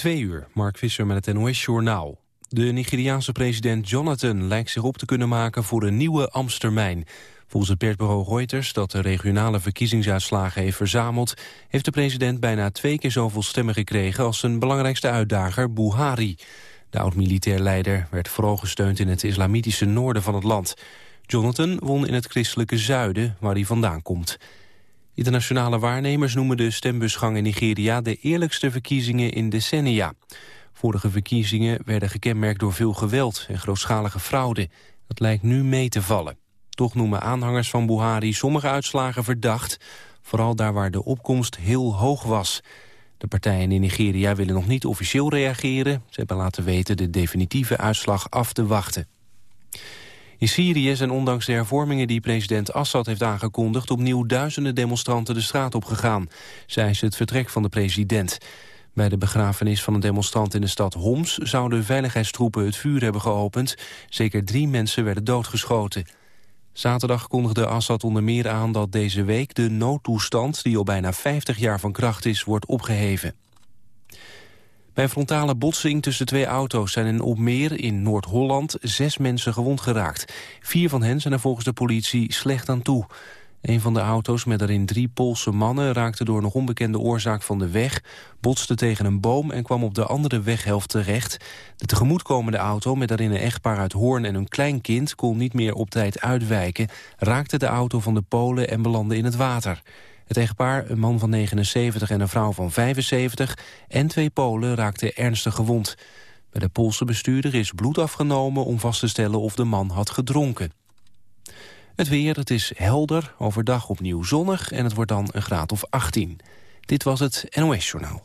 Twee uur, Mark Visser met het NOS-journaal. De Nigeriaanse president Jonathan lijkt zich op te kunnen maken voor een nieuwe Amstermijn. Volgens het persbureau Reuters, dat de regionale verkiezingsuitslagen heeft verzameld... heeft de president bijna twee keer zoveel stemmen gekregen als zijn belangrijkste uitdager Buhari. De oud-militair leider werd vooral gesteund in het islamitische noorden van het land. Jonathan won in het christelijke zuiden, waar hij vandaan komt. Internationale waarnemers noemen de stembusgang in Nigeria de eerlijkste verkiezingen in decennia. Vorige verkiezingen werden gekenmerkt door veel geweld en grootschalige fraude. Dat lijkt nu mee te vallen. Toch noemen aanhangers van Buhari sommige uitslagen verdacht, vooral daar waar de opkomst heel hoog was. De partijen in Nigeria willen nog niet officieel reageren. Ze hebben laten weten de definitieve uitslag af te wachten. In Syrië zijn ondanks de hervormingen die president Assad heeft aangekondigd... opnieuw duizenden demonstranten de straat op gegaan. Zij is het vertrek van de president. Bij de begrafenis van een demonstrant in de stad Homs... zouden veiligheidstroepen het vuur hebben geopend. Zeker drie mensen werden doodgeschoten. Zaterdag kondigde Assad onder meer aan dat deze week de noodtoestand... die al bijna 50 jaar van kracht is, wordt opgeheven. Bij een frontale botsing tussen twee auto's zijn in Opmeer in Noord-Holland zes mensen gewond geraakt. Vier van hen zijn er volgens de politie slecht aan toe. Een van de auto's met daarin drie Poolse mannen raakte door nog onbekende oorzaak van de weg, botste tegen een boom en kwam op de andere weghelft terecht. De tegemoetkomende auto met daarin een echtpaar uit Hoorn en een klein kind kon niet meer op tijd uitwijken, raakte de auto van de Polen en belandde in het water. Het echtpaar, een man van 79 en een vrouw van 75... en twee Polen raakten ernstig gewond. Bij de Poolse bestuurder is bloed afgenomen om vast te stellen of de man had gedronken. Het weer, het is helder, overdag opnieuw zonnig en het wordt dan een graad of 18. Dit was het NOS Journaal.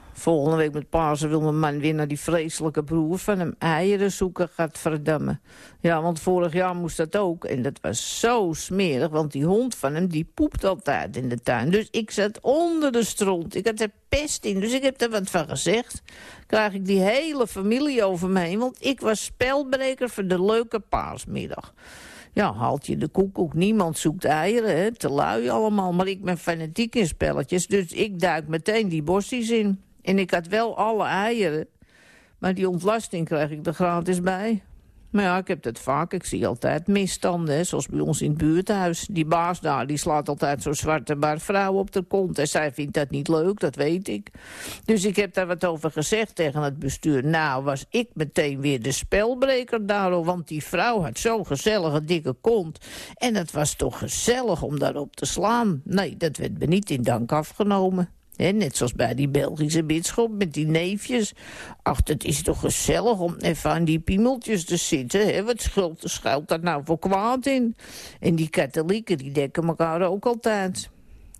Volgende week met Pasen wil mijn man weer naar die vreselijke broer van hem eieren zoeken, gaat verdammen. Ja, want vorig jaar moest dat ook. En dat was zo smerig, want die hond van hem die poept altijd in de tuin. Dus ik zat onder de stront. Ik had er pest in, dus ik heb er wat van gezegd. Krijg ik die hele familie over me heen, want ik was spelbreker voor de leuke paasmiddag. Ja, haalt je de koekoek. Niemand zoekt eieren, hè? te lui allemaal. Maar ik ben fanatiek in spelletjes, dus ik duik meteen die bossies in. En ik had wel alle eieren. Maar die ontlasting krijg ik er gratis bij. Maar ja, ik heb dat vaak. Ik zie altijd misstanden, zoals bij ons in het buurthuis. Die baas daar, die slaat altijd zo'n zwarte bar vrouw op de kont. En zij vindt dat niet leuk, dat weet ik. Dus ik heb daar wat over gezegd tegen het bestuur. Nou, was ik meteen weer de spelbreker daarop. Want die vrouw had zo'n gezellige dikke kont. En het was toch gezellig om daarop te slaan. Nee, dat werd me niet in dank afgenomen net zoals bij die Belgische bisschop met die neefjes. Ach, het is toch gezellig om even aan die piemeltjes te zitten. Hè? Wat schuilt, schuilt daar nou voor kwaad in? En die katholieken die dekken elkaar ook altijd.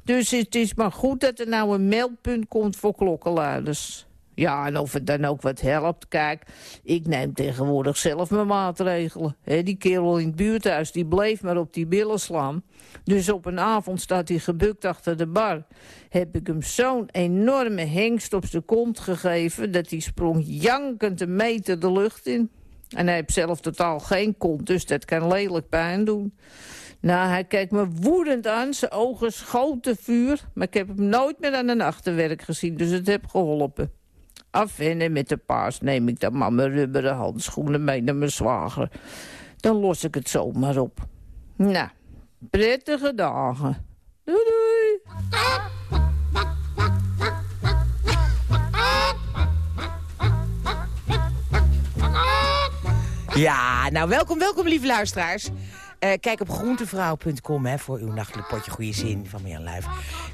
Dus het is maar goed dat er nou een meldpunt komt voor klokkenluiders. Ja, en of het dan ook wat helpt, kijk, ik neem tegenwoordig zelf mijn maatregelen. die kerel in het buurthuis, die bleef maar op die billen slaan. Dus op een avond staat hij gebukt achter de bar. Heb ik hem zo'n enorme hengst op zijn kont gegeven... dat hij sprong jankend een meter de lucht in. En hij heeft zelf totaal geen kont, dus dat kan lelijk pijn doen. Nou, hij kijkt me woedend aan, zijn ogen schoten vuur... maar ik heb hem nooit meer aan een achterwerk gezien, dus het heb geholpen. Af en met de paas neem ik dan maar mijn rubberen handschoenen mee naar mijn zwager. Dan los ik het zomaar op. Nou, prettige dagen. Doei doei. Ja, nou welkom, welkom lieve luisteraars. Uh, kijk op groentevrouw.com voor uw nachtelijk potje goede zin van Mirjam Luif.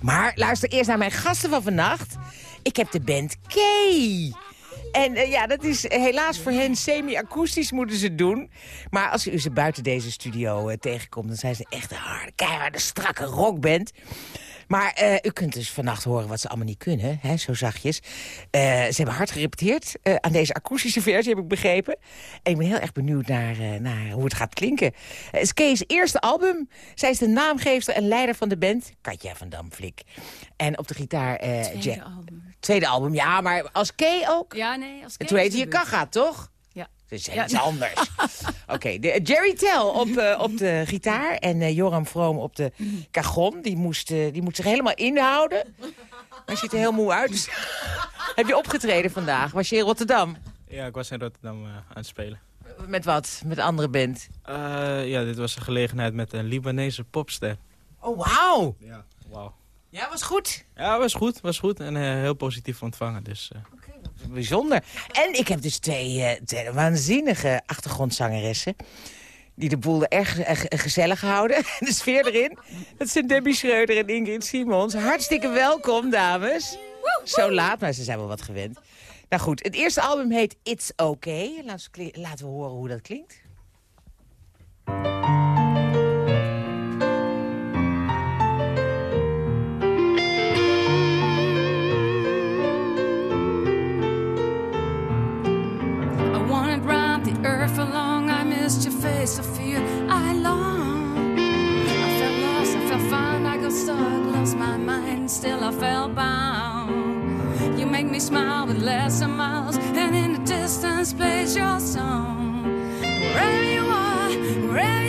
Maar luister eerst naar mijn gasten van vannacht. Ik heb de band Kay. En uh, ja, dat is helaas voor hen semi-akoestisch moeten ze doen. Maar als u ze buiten deze studio uh, tegenkomt... dan zijn ze echt een harde, keiharde, strakke rockband. Maar eh, u kunt dus vannacht horen wat ze allemaal niet kunnen, hè, zo zachtjes. Eh, ze hebben hard gerepeteerd uh, aan deze akoestische versie, heb ik begrepen. En ik ben heel erg benieuwd naar, naar hoe het gaat klinken. Het is Kees' eerste album. Zij is de naamgever en leider van de band, Katja van Damflik. En op de gitaar... Tweede album. Tweede album, ja, maar als Kay ook? Ja, nee, als Kay En toen heette je Kaga, toch? Ja. Dus iets anders. Oké, Jerry Tell op, uh, op de gitaar en uh, Joram Vroom op de cajon. Die moest, uh, die moest zich helemaal inhouden. Hij ziet er heel moe uit. Dus heb je opgetreden vandaag? Was je in Rotterdam? Ja, ik was in Rotterdam aan het spelen. Met wat? Met een andere band? ja, dit was een gelegenheid met een Libanese popster. Oh, wauw! Ja, wauw. Ja, was goed? Ja, was goed, was goed. En heel positief ontvangen, dus... Bijzonder. En ik heb dus twee, uh, twee waanzinnige achtergrondzangeressen die de boel erg uh, gezellig houden. De sfeer erin. Dat zijn Debbie Schreuder en Ingrid Simons. Hartstikke welkom, dames. Zo laat, maar ze zijn wel wat gewend. Nou goed, het eerste album heet It's Okay. Laten we, laten we horen hoe dat klinkt. Face of fear I long. I felt lost, I felt found, I got stuck, lost my mind, still I felt bound. You make me smile with less than miles, and in the distance plays your song. Wherever you are, wherever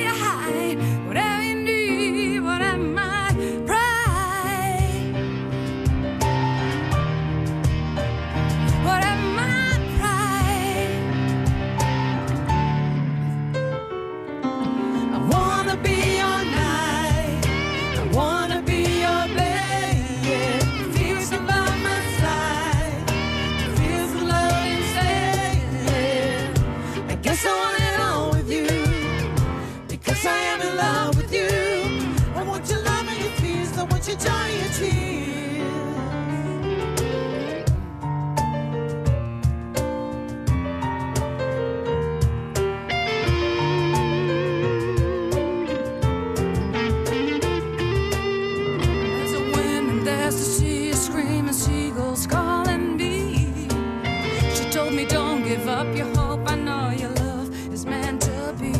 give up your hope. I know your love is meant to be.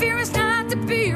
Fear is not to be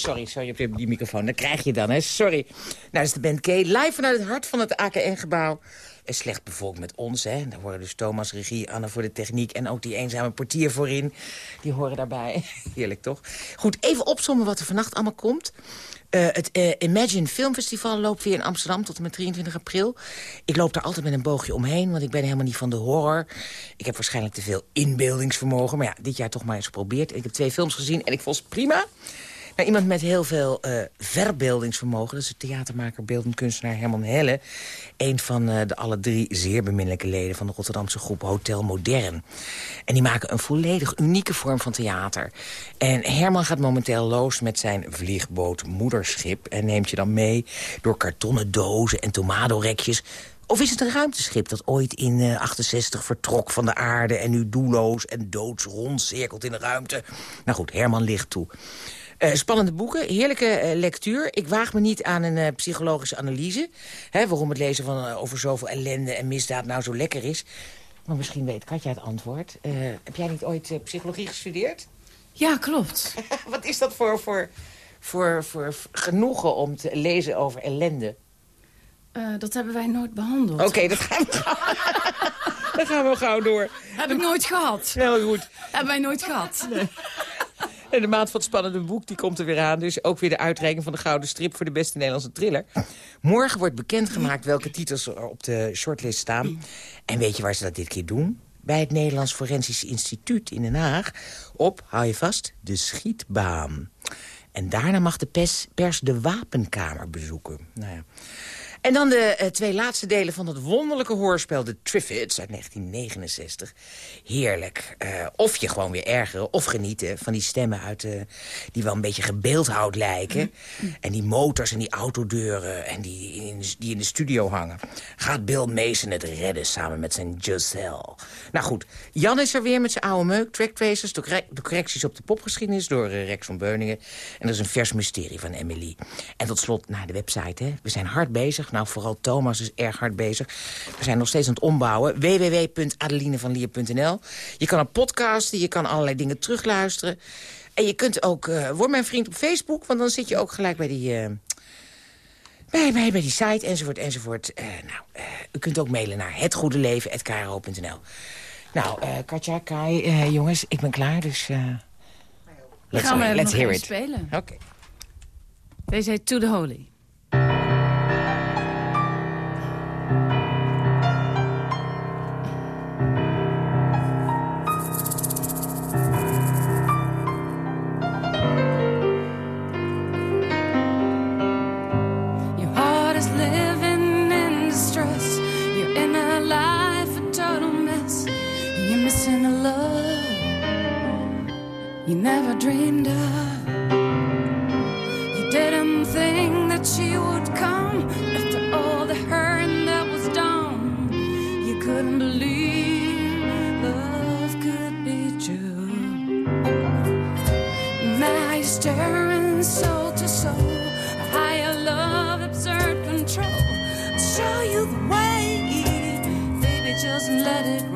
Sorry, sorry, op die, microfoon. Dat krijg je dan, hè. Sorry. Nou, dat is de band K. Live vanuit het hart van het AKN-gebouw. Slecht bevolkt met ons, hè. Daar horen dus Thomas, regie, Anne voor de techniek... en ook die eenzame portier voorin. Die horen daarbij. Heerlijk, toch? Goed, even opzommen wat er vannacht allemaal komt. Eh, het eh, Imagine Film Festival loopt weer in Amsterdam tot en met 23 april. Ik loop daar altijd met een boogje omheen, want ik ben helemaal niet van de horror. Ik heb waarschijnlijk te veel inbeeldingsvermogen. Maar ja, dit jaar toch maar eens geprobeerd. Ik heb twee films gezien en ik vond ze prima. Nou, iemand met heel veel eh, verbeeldingsvermogen... dat is de theatermaker, beeldend kunstenaar Herman Helle. Een van eh, de alle drie zeer beminnelijke leden... van de Rotterdamse groep Hotel Modern. En die maken een volledig unieke vorm van theater. En Herman gaat momenteel los met zijn vliegboot Moederschip... en neemt je dan mee door kartonnen dozen en tomadorekjes... Of is het een ruimteschip dat ooit in eh, 68 vertrok van de aarde... en nu doelloos en doods rondcirkelt in de ruimte? Nou goed, Herman ligt toe. Eh, spannende boeken, heerlijke eh, lectuur. Ik waag me niet aan een eh, psychologische analyse. Hè, waarom het lezen van, over zoveel ellende en misdaad nou zo lekker is. Maar misschien weet Katja het antwoord. Heb jij niet ooit psychologie gestudeerd? Ja, klopt. Wat is dat voor, voor, voor, voor genoegen om te lezen over ellende? Dat hebben wij nooit behandeld. Oké, dat gaan we. Dan gaan we gauw door. Heb ik nooit gehad. Heel goed. Hebben wij nooit gehad. En de maand van het spannende boek die komt er weer aan. Dus ook weer de uitreiking van de Gouden Strip voor de beste Nederlandse thriller. Morgen wordt bekendgemaakt welke titels er op de shortlist staan. En weet je waar ze dat dit keer doen? Bij het Nederlands Forensisch Instituut in Den Haag. Op, hou je vast, de schietbaan. En daarna mag de pers, pers de wapenkamer bezoeken. Nou ja. En dan de eh, twee laatste delen van het wonderlijke hoorspel... The Triffids uit 1969. Heerlijk. Eh, of je gewoon weer ergeren of genieten van die stemmen... Uit, eh, die wel een beetje gebeeldhouwd lijken. En die motors en die autodeuren en die in, die in de studio hangen. Gaat Bill Mason het redden samen met zijn Giselle. Nou goed, Jan is er weer met zijn oude meuk. Tracktracers, de, correc- de correcties op de popgeschiedenis... door Rex van Beuningen. En dat is een vers mysterie van Emily. En tot slot naar de website. Hè. We zijn hard bezig. Nou, vooral Thomas is erg hard bezig. We zijn nog steeds aan het ombouwen. www.adelinevanlier.nl Je kan een podcasten, je kan allerlei dingen terugluisteren. En je kunt ook... eh word mijn vriend op Facebook, want dan zit je ook gelijk bij die... eh, bij, bij, bij die site, enzovoort, enzovoort. Eh, nou, u kunt ook mailen naar hetgoedeleven.kro.nl. Nou, Katja, Kai, jongens, ik ben klaar, dus... let's Gaan we let's nog hear even it. spelen. Oké. Deze heet To The Holy. You never dreamed of. You didn't think that she would come after all the hurt that was done. You couldn't believe love could be true. Now you're staring soul to soul, higher love, absurd control. I'll show you the way, baby, just let it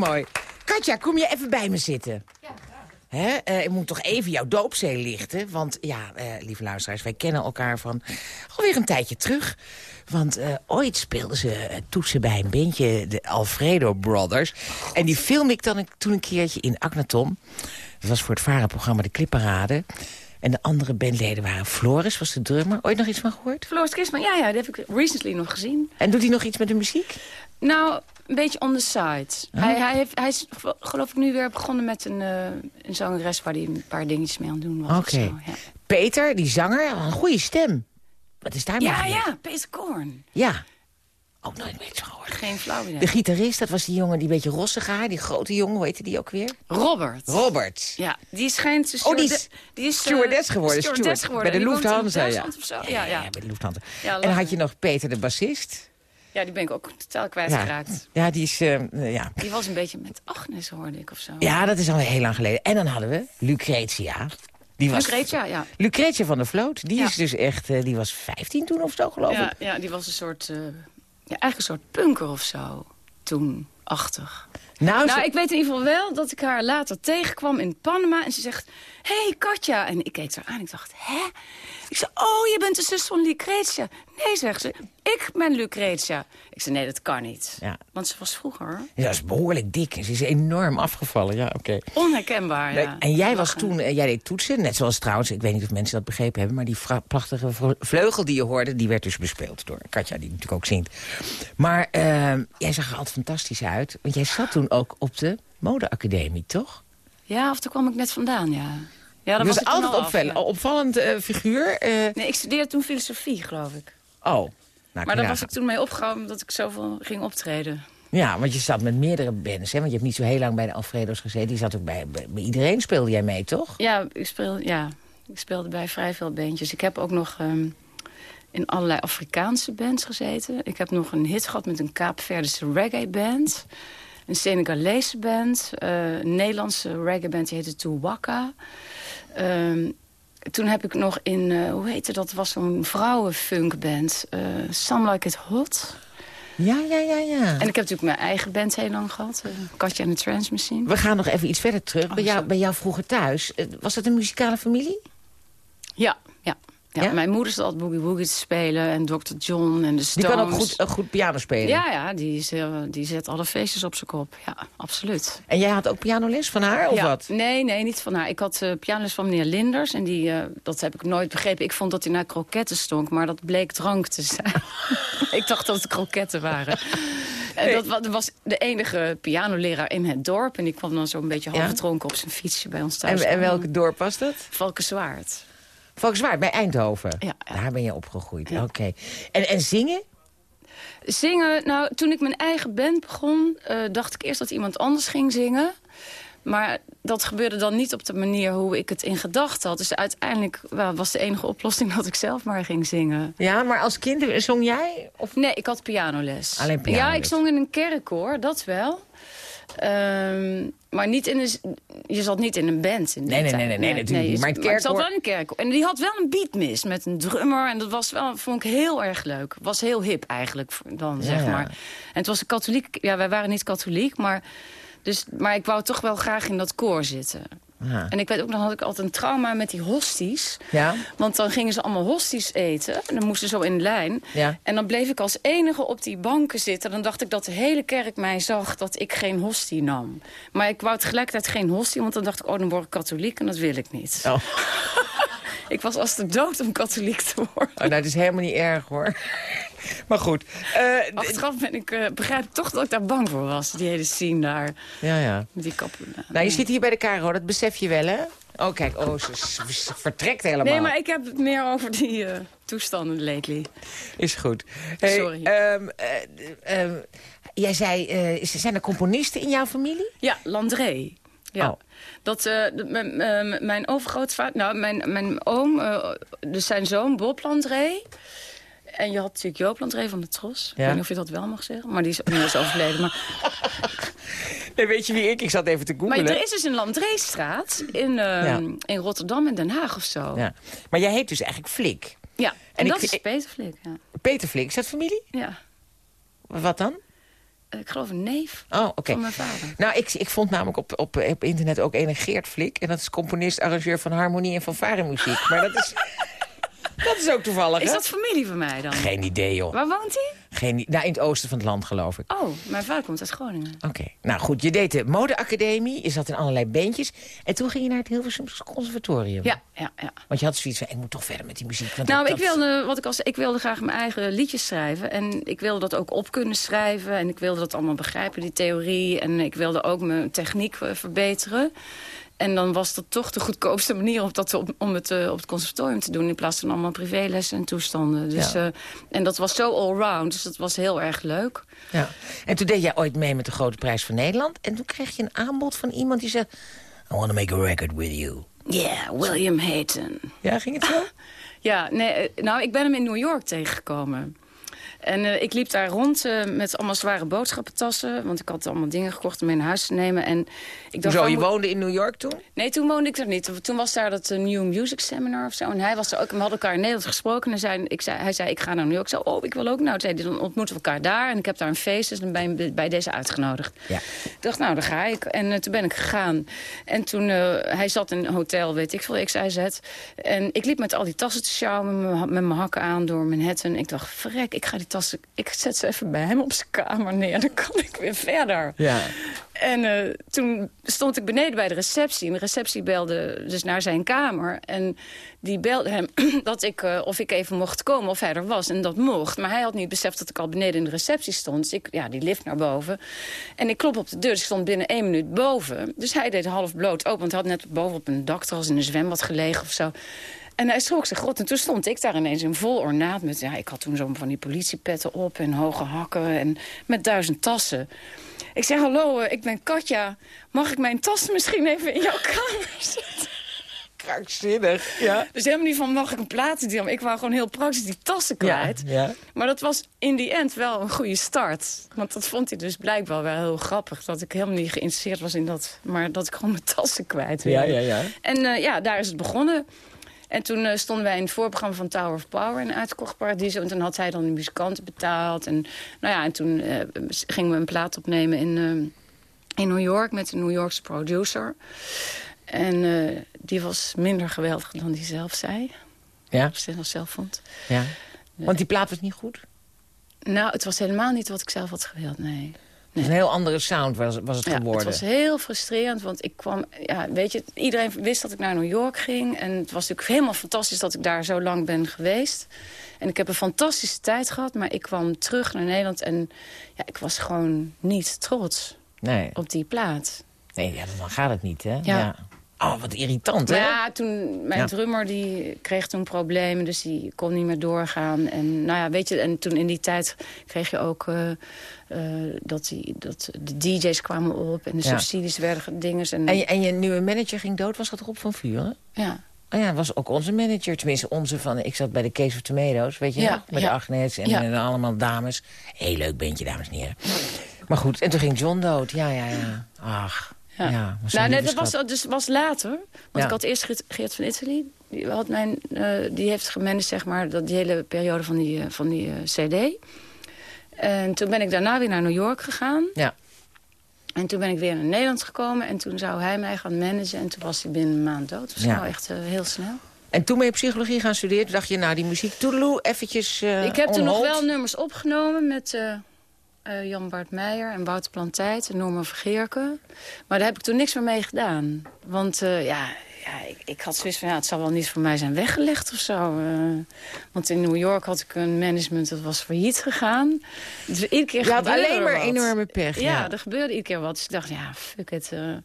mooi. Katja, kom je even bij me zitten? Hè, eh, ik moet toch even jouw doopzee lichten. Want ja, eh, lieve luisteraars, wij kennen elkaar van alweer een tijdje terug. Want eh, ooit speelden ze toetsen bij een bandje, de Alfredo Brothers. En die film ik dan toen een keertje in Agnaton. Dat was voor het varenprogramma De Clipparade. En de andere bandleden waren Floris, was de drummer. Ooit nog iets van gehoord? Floris Christman, ja, ja, dat heb ik recently nog gezien. En doet hij nog iets met de muziek? Nou, een beetje on the side. Hij, hij, heeft, hij is geloof ik nu weer begonnen met een, eh, een zangeres... waar hij een paar dingetjes mee aan het doen was. Oké. zo, Ja, Peter, die zanger, een goede stem. Wat is daar ja, ja, Peter Korn. Ja. Ook nooit meer van gehoord. Geen flauw idee. De gitarist, dat was die jongen, die beetje rossig haar. Die grote jongen, hoe heette die ook weer? Robert. Robert. Ja, die schijnt... Oh, die is die is eh, Stewardess geworden. stewardess steward. geworden. Bij de Lufthansa, ja. Zo. Ja, ja. bij de Lufthansa. Ja, en had je nog Peter, de bassist. Ja, die ben ik ook totaal Ja. kwijtgeraakt. ja, die is... eh, ja. Die was een beetje met Agnes, hoorde ik, of zo. ja, dat is al heel lang geleden. En dan hadden we Lucretia. Die was Lucretia, ja. Lucretia van der Vloot. Die Ja. is dus echt... eh, die was 15 toen of zo, geloof Ja, ik. ja, die was een soort... eh, ja, eigenlijk een soort punker of zo. Toen, achtig. Nou, Nou, ze- ik weet in ieder geval wel dat ik haar later tegenkwam in Panama. En ze zegt, hé hey, Katja. En ik keek haar aan en ik dacht, hè? Ik zei, oh, je bent de zus van Lucretia. Nee, zegt ze, ik ben Lucretia. Ik zei, nee, dat kan niet. Ja. Want ze was vroeger Ja, dat is behoorlijk dik. en Ze is enorm afgevallen, ja, oké. onherkenbaar. Ja. En jij was toen, eh, jij deed toetsen, net zoals trouwens, ik weet niet of mensen dat begrepen hebben, maar die prachtige vle- vleugel die je hoorde, die werd dus bespeeld door Katja, die natuurlijk ook zingt. Maar eh, jij zag er altijd fantastisch uit, want jij zat toen ook op de modeacademie, toch? Ja, of daar kwam ik net vandaan, ja. Ja, Dat was altijd al af, opvallend, ja. opvallend eh, figuur. eh, Nee, ik studeerde toen filosofie, geloof ik. Oh, nou, Maar daar was ik toen mee opgehouden omdat ik zoveel ging optreden. Ja, want je zat met meerdere bands, hè? Want je hebt niet zo heel lang bij de Alfredo's gezeten. Die zat ook bij, bij, bij iedereen speelde jij mee, toch? Ja, ik speelde, ja, ik speelde bij vrij veel bandjes. Ik heb ook nog ehm, in allerlei Afrikaanse bands gezeten. Ik heb nog een hit gehad met een Kaapverdische reggae band. Een Senegalese band. eh, een Nederlandse reggae band, die heette Tuwaka. Ehm, toen heb ik nog in, eh, hoe heette dat, was zo'n vrouwenfunkband. eh Some Like It Hot. Ja, ja, ja, ja. En ik heb natuurlijk mijn eigen band heel lang gehad. eh, Katja en de Trance Machine. We gaan nog even iets verder terug. bij, jou, sorry. bij jou vroeger thuis, was dat een muzikale familie? Ja, ja. Mijn moeder zat altijd Boogie Woogie te spelen en Dr. John en de Die Stones. kan ook goed, eh, goed piano spelen. Ja, ja die, is, heel- die zet alle feestjes op zijn kop. Ja, absoluut. En jij had ook pianoles van haar, of ja. wat? Nee, nee, niet van haar. Ik had uh, pianoles van meneer Linders. En die, eh, dat heb ik nooit begrepen. Ik vond dat hij naar kroketten stonk, maar dat bleek drank te zijn. ik dacht dat het kroketten waren. En dat wa- was de enige pianoleraar in het dorp. En die kwam dan zo'n beetje half Ja? op zijn fietsje bij ons thuis. En, en welk dorp was dat? Valkenswaard. Volkswaard, bij Eindhoven. Ja, ja. Daar ben je opgegroeid, Ja. oké. En, en zingen? Zingen, nou, toen ik mijn eigen band begon... eh, dacht ik eerst dat iemand anders ging zingen. Maar dat gebeurde dan niet op de manier hoe ik het in gedachten had. Dus uiteindelijk was de enige oplossing dat ik zelf maar ging zingen. Ja, maar als kind zong jij? Of... Nee, ik had pianoles. Alleen pianoles. Ja, ik zong in een kerkkoor, dat wel. Ehm, maar niet in een, je zat niet in een band in Nee, nee, nee, nee, nee, natuurlijk niet. Maar het ik zat wel in een kerkkoor. En die had wel een beatmis met een drummer. En dat was wel, vond ik heel erg leuk. Was heel hip eigenlijk dan, Ja, zeg maar. En het was een katholiek... Ja, wij waren niet katholiek, maar... Dus, maar ik wou toch wel graag in dat koor zitten. Ja. En ik weet ook, dan had ik altijd een trauma met die hosties. Ja? Want dan gingen ze allemaal hosties eten. En dan moesten ze zo in lijn. Ja. En dan bleef ik als enige op die banken zitten. Dan dacht ik dat de hele kerk mij zag dat ik geen hostie nam. Maar ik wou tegelijkertijd geen hostie. Want dan dacht ik, oh, dan word ik katholiek. En dat wil ik niet. Oh. Ik was als de dood om katholiek te worden. Oh, nou, dat is helemaal niet erg, hoor. Maar goed. eh, Achteraf ben ik, eh, begrijp toch dat ik daar bang voor was. Die hele scene daar. ja, ja. Die kappen. Nou, je zit hier bij de Caro, dat besef je wel, hè? Oh, kijk, oh, ze, vertrekt helemaal. Nee, maar ik heb het meer over die eh, toestanden lately. Is goed. Hey, Sorry. ehm, eh, ehm, jij zei, eh, zijn er componisten in jouw familie? Ja, Landré. Ja. Oh. Dat, eh, m- mijn overgrootvader, nou, mijn, mijn oom, eh, dus zijn zoon Bob Landré. En je had natuurlijk Joop Landré van de Tros. Ik Ja. weet niet of je dat wel mag zeggen, maar die is inmiddels overleden. Maar, Nee, weet je wie ik? Ik zat even te maar googelen. er is dus een Landréestraat in, eh, Ja. in Rotterdam en Den Haag of zo. Ja, Ja. Maar jij heet dus eigenlijk Flik. en, En ik- dat is ik- Peter Flik. Ja. Peter Flik, is dat familie? ja. Wat dan? Ik geloof een neef Oh, oké. van mijn vader. Nou, ik, ik vond namelijk op, op, op internet ook een Geert Flik. En dat is componist, arrangeur van harmonie en van muziek. Maar dat is, dat is ook toevallig, Is hè? dat familie van mij dan? Geen idee, joh. Waar woont hij? Geen, nou, in het oosten van het land, geloof ik. Oh, mijn vader komt uit Groningen. Oké. Nou goed, je deed de modeacademie. Je zat in allerlei bandjes. En toen ging je naar het Hilversums Conservatorium. Ja, ja, ja. Want je had zoiets van, ik moet toch verder met die muziek. Want Nou, dat- ik wilde, wat ik al zei, ik wilde graag mijn eigen liedjes schrijven. En ik wilde dat ook op kunnen schrijven. En ik wilde dat allemaal begrijpen, die theorie. En ik wilde ook mijn techniek eh, verbeteren. En dan was dat toch de goedkoopste manier om, dat op, om het eh, op het conservatorium te doen... in plaats van allemaal privélessen en toestanden. Dus, Ja. eh, en dat was zo allround, dus dat was heel erg leuk. Ja. En toen deed jij ooit mee met de Grote Prijs van Nederland. En toen kreeg je een aanbod van iemand die zei... I want to make a record with you. Yeah, William Hayton. Ja, ging het zo? Ja, nee, eh, nou, ik ben hem in New York tegengekomen. En eh, ik liep daar rond eh, met allemaal zware boodschappentassen. Want ik had allemaal dingen gekocht om mee naar huis te nemen. En ik dacht, Zo, je woonde in New York toen? Nee, toen woonde ik er niet. Toen was daar dat eh, New Music Seminar of zo. En hij was er ook. En we hadden elkaar in Nederlands gesproken. En hij zei, ik zei, hij zei, ik ga naar New York. Ik zei, oh, ik wil ook. Nou, zei dan ontmoeten we elkaar daar. En ik heb daar een feest, dus dan ben je bij deze uitgenodigd. Ja. Ik dacht, nou, daar ga ik. En toen ben ik gegaan. En toen, hij zat in een hotel, weet ik veel, X, Y, Z. En ik liep met al die tassen te sjouwen, met mijn- mijn hakken aan door Manhattan. Ik dacht, verrek, ik ga die tassen... Ik zet ze even bij hem op zijn kamer neer. Dan kan ik weer verder. Ja. En eh, toen stond ik beneden bij de receptie. En de receptie belde dus naar zijn kamer. En die belde hem dat ik, eh, of ik even mocht komen of hij er was. En dat mocht. Maar hij had niet beseft dat ik al beneden in de receptie stond. Dus ik, ja, die lift naar boven. En ik klop op de deur. Dus ik stond binnen één minuut boven. Dus hij deed half bloot open. Want hij had net boven op een dakterras in een zwembad gelegen of zo. En hij schrok zich rot. En toen stond ik daar ineens in vol ornaat. Met, ja, ik had toen zo'n van die politiepetten op en hoge hakken. En met duizend tassen. Ik zeg, hallo, eh, ik ben Katja. Mag ik mijn tassen misschien even in jouw kamer zetten? Krankzinnig. Ja. Dus helemaal niet van, mag ik een platendeal? Ik wou gewoon heel praktisch die tassen kwijt. Ja. ja. Maar dat was in die end wel een goede start. Want dat vond hij dus blijkbaar wel heel grappig. Dat ik helemaal niet geïnteresseerd was in dat. Maar dat ik gewoon mijn tassen kwijt wilde. Ja, ja, ja. En eh, ja, daar is het begonnen. En toen eh, stonden wij in het voorprogramma van Tower of Power in Uitkocht Paradiso. En toen had hij dan de muzikanten betaald. En, nou ja, en toen eh, gingen we een plaat opnemen in, eh, in New York met een New Yorkse producer. En die was minder geweldig dan hij zelf zei. Ja? Of hij zelf vond. ja. Want die plaat was niet goed? Nou, het was helemaal niet wat ik zelf had gewild, nee. Een heel andere sound was, was het Ja, geworden. het was heel frustrerend, want ik kwam... Ja, weet je, iedereen wist dat ik naar New York ging. En het was natuurlijk helemaal fantastisch dat ik daar zo lang ben geweest. En ik heb een fantastische tijd gehad, maar ik kwam terug naar Nederland... en ja, ik was gewoon niet trots Nee, op die plaat. nee ja, dan gaat het niet, hè? Ja. Oh, wat irritant, hè? Maar ja, toen, mijn Ja. drummer die kreeg toen problemen, dus die kon niet meer doorgaan. En, nou ja, weet je, en toen in die tijd kreeg je ook eh, eh, dat, die, dat de DJ's kwamen op en de Ja. subsidies werden dingen. En, En, je, en je nieuwe manager ging dood, was dat Rob van Vuren? ja. Oh ja, dat was ook onze manager. Tenminste, onze van... Ik zat bij de Case of Tomatoes, weet je Ja, nog? Met ja. Agnes en, Ja. en allemaal dames. Heel leuk bandje, dames en heren. Maar goed, en toen ging John dood. Ja, ja, ja. Ach, ja. Ja. nou, nee, dat was, dus was later. Want Ja. ik had eerst Geert, Geert van Italy. Die, had mijn, eh, die heeft gemanaged, zeg maar, dat, die hele periode van die, eh, van die eh, cd. En toen ben ik daarna weer naar New York gegaan. Ja. En toen ben ik weer naar Nederland gekomen. En toen zou hij mij gaan managen. En toen was hij binnen een maand dood. Dat was Ja. nou echt heel snel. En toen ben je psychologie gaan studeren. Toen dacht je, nou, die muziek, toedeloe, eventjes ik heb toen nog wel nummers opgenomen met eh, Jan Bart Meijer en Wouter Plantijt en Norman Vergeerke. Maar daar heb ik toen niks meer mee gedaan. Want eh, ja, ja ik, ik had zoiets van, ja, het zal wel niet voor mij zijn weggelegd of zo. eh. want in New York had ik een management dat was failliet gegaan. Dus iedere keer Je had alleen maar wat. enorme pech. Ja, Ja, er gebeurde iedere keer wat. Dus ik dacht, ja, fuck it. eh,